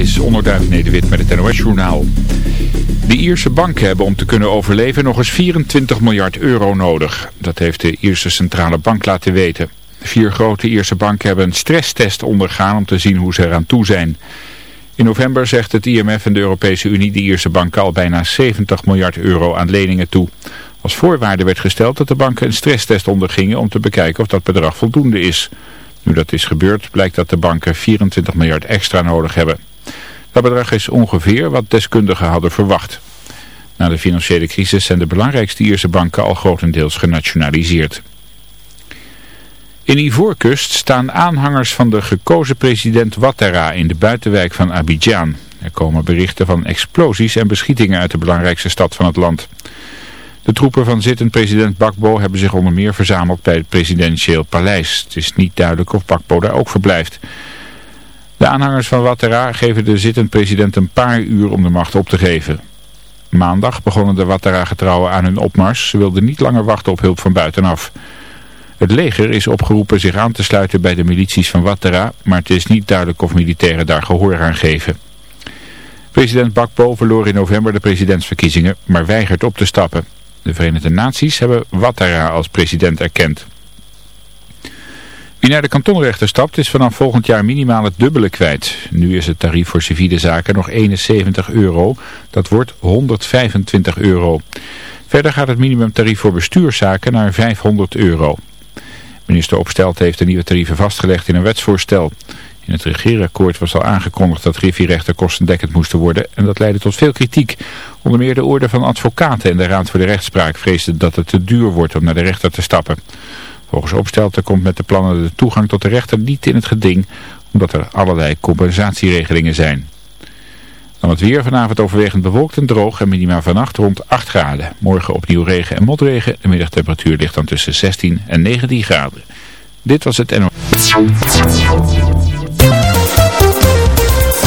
is Onderduif Nederwit met het NOS-journaal. De Ierse banken hebben om te kunnen overleven nog eens 24 miljard euro nodig. Dat heeft de Ierse Centrale Bank laten weten. Vier grote Ierse banken hebben een stresstest ondergaan om te zien hoe ze eraan toe zijn. In november zegt het IMF en de Europese Unie de Ierse banken al bijna 70 miljard euro aan leningen toe. Als voorwaarde werd gesteld dat de banken een stresstest ondergingen om te bekijken of dat bedrag voldoende is. Nu dat is gebeurd blijkt dat de banken 24 miljard extra nodig hebben. Dat bedrag is ongeveer wat deskundigen hadden verwacht. Na de financiële crisis zijn de belangrijkste Ierse banken al grotendeels genationaliseerd. In Ivoorkust staan aanhangers van de gekozen president Ouattara in de buitenwijk van Abidjan. Er komen berichten van explosies en beschietingen uit de belangrijkste stad van het land. De troepen van zittend president Bakbo hebben zich onder meer verzameld bij het presidentieel paleis. Het is niet duidelijk of Bakbo daar ook verblijft. De aanhangers van Ouattara geven de zittend president een paar uur om de macht op te geven. Maandag begonnen de Ouattara-getrouwen aan hun opmars. Ze wilden niet langer wachten op hulp van buitenaf. Het leger is opgeroepen zich aan te sluiten bij de milities van Ouattara, maar het is niet duidelijk of militairen daar gehoor aan geven. President Bakbo verloor in november de presidentsverkiezingen, maar weigert op te stappen. De Verenigde Naties hebben Ouattara als president erkend. Wie naar de kantonrechter stapt is vanaf volgend jaar minimaal het dubbele kwijt. Nu is het tarief voor civiele zaken nog 71 euro. Dat wordt 125 euro. Verder gaat het minimumtarief voor bestuurszaken naar 500 euro. Minister Opstelt heeft de nieuwe tarieven vastgelegd in een wetsvoorstel. In het regeerakkoord was al aangekondigd dat griffierechten kostendekkend moesten worden en dat leidde tot veel kritiek. Onder meer de orde van advocaten en de Raad voor de Rechtspraak vreesden dat het te duur wordt om naar de rechter te stappen. Volgens Opstelten komt met de plannen de toegang tot de rechter niet in het geding, omdat er allerlei compensatieregelingen zijn. Dan het weer vanavond overwegend bewolkt en droog en minima vannacht rond 8 graden. Morgen opnieuw regen en motregen. De middagtemperatuur ligt dan tussen 16 en 19 graden. Dit was het NO.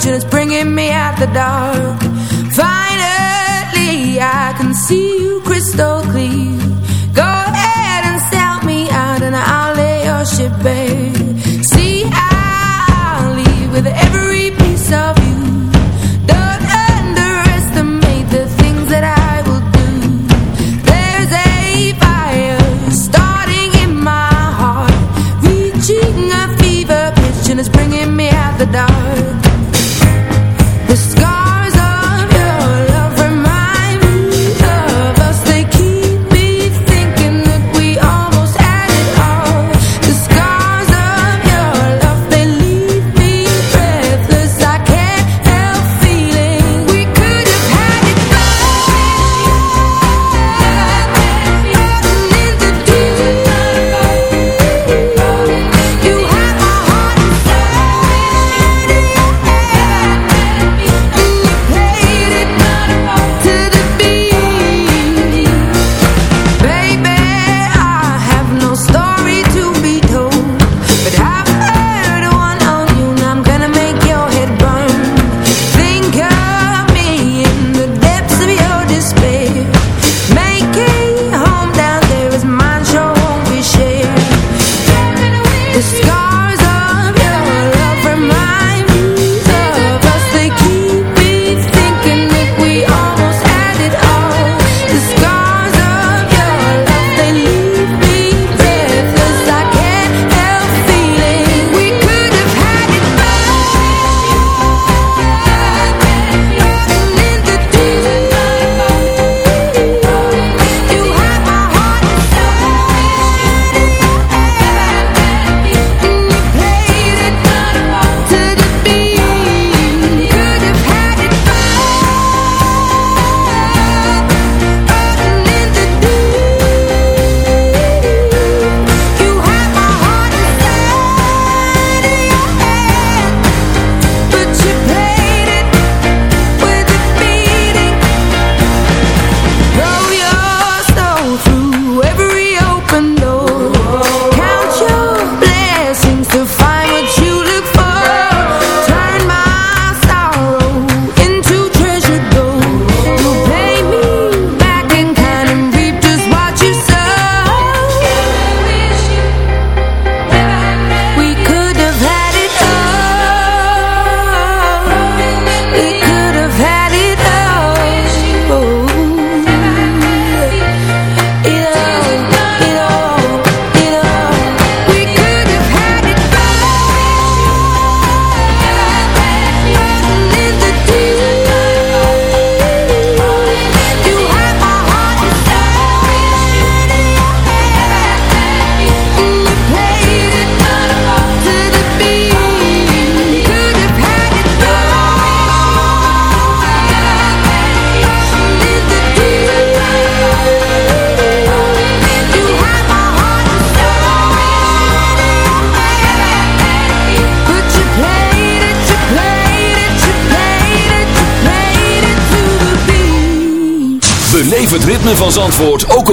till it's bringing me out the dark.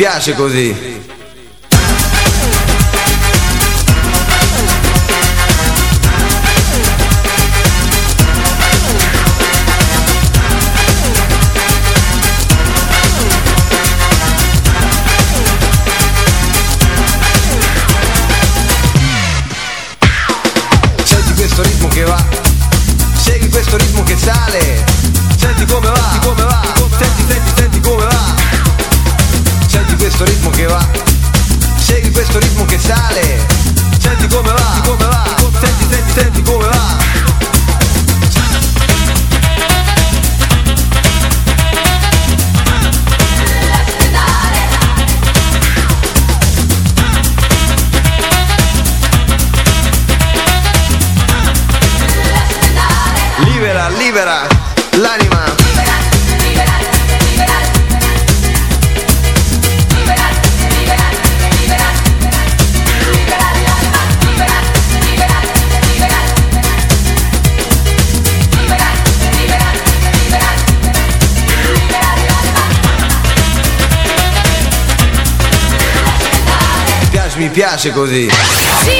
piace così. piace così. Sì.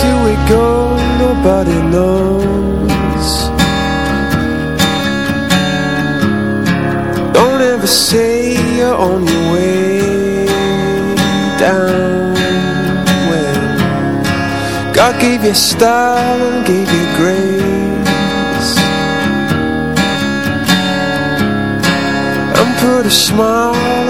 till we go, nobody knows. Don't ever say you're on your way down. When God gave you style and gave you grace. And put a smile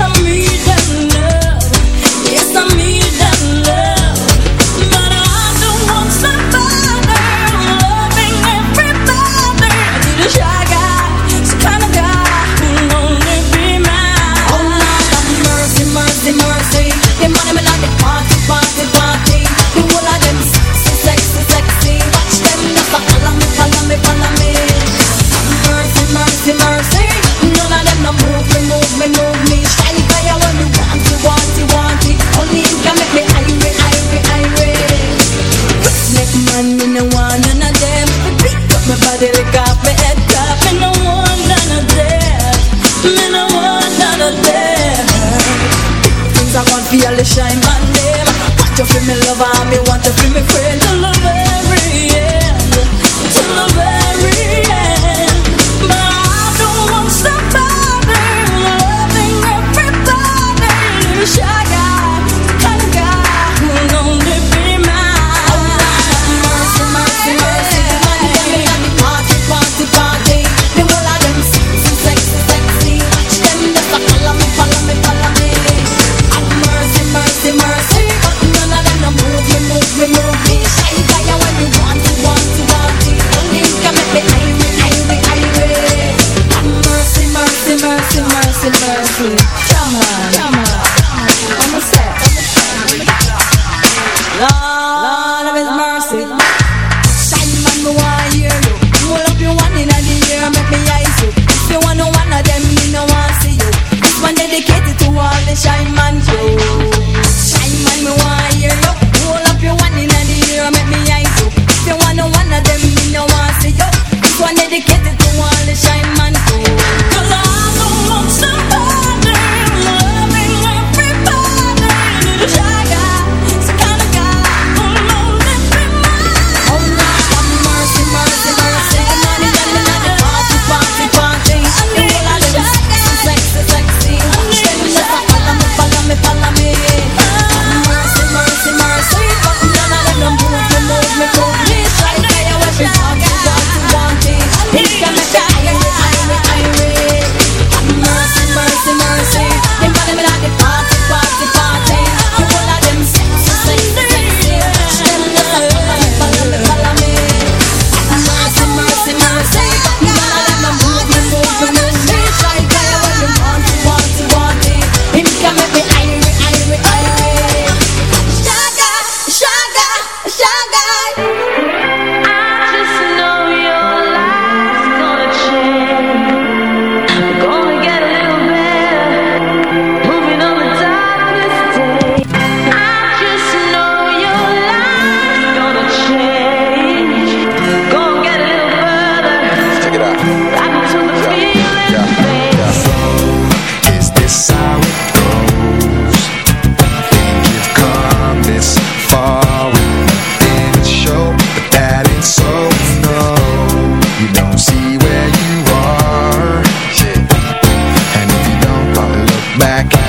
back.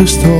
gestoord.